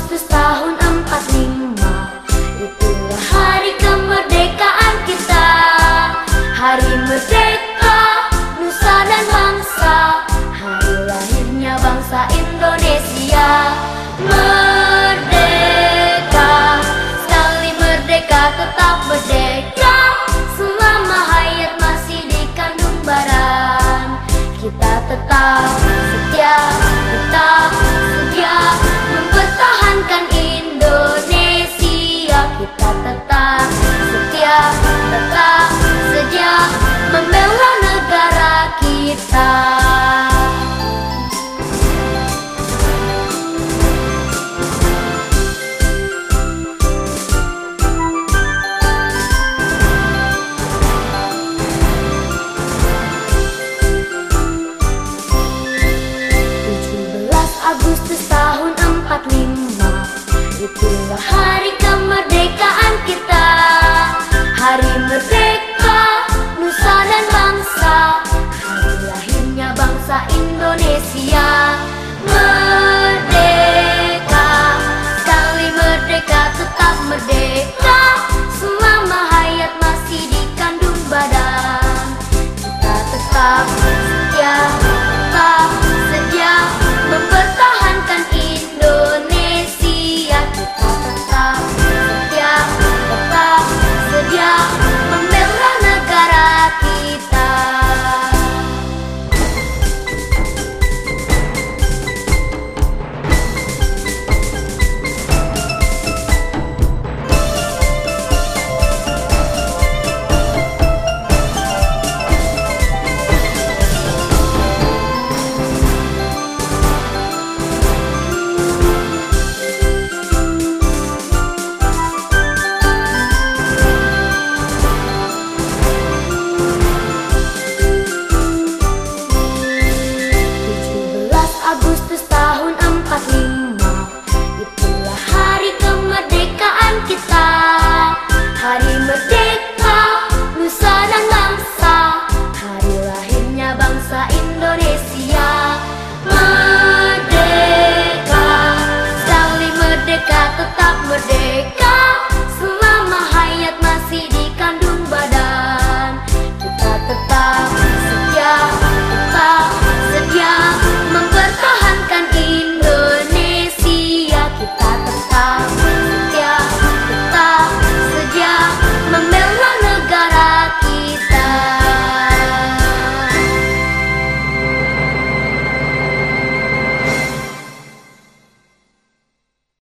Agustus tahun 45 Itulah hari kemerdekaan kita. Hari merdeka, nusa dan bangsa. Hari lahirnya bangsa Indonesia. Merdeka, sekali merdeka tetap merdeka. Selama hayat masih di kandung baran. Kita tetap setia, tetap setia